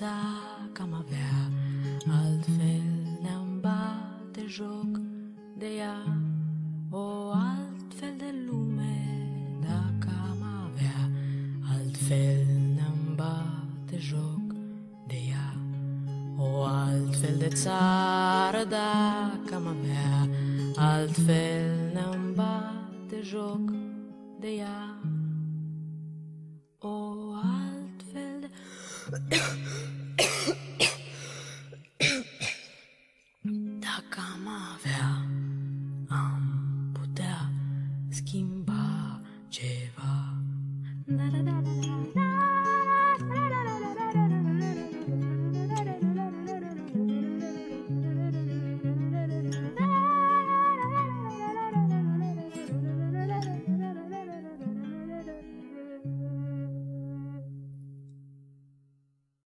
dacă am avea Altfel ne-am bate joc de ea fel n-am bate joc de ea. O altfel de țară dacă am avea Altfel n-am bate joc de ea. O altfel de... dacă am avea Am putea schimba da da da da da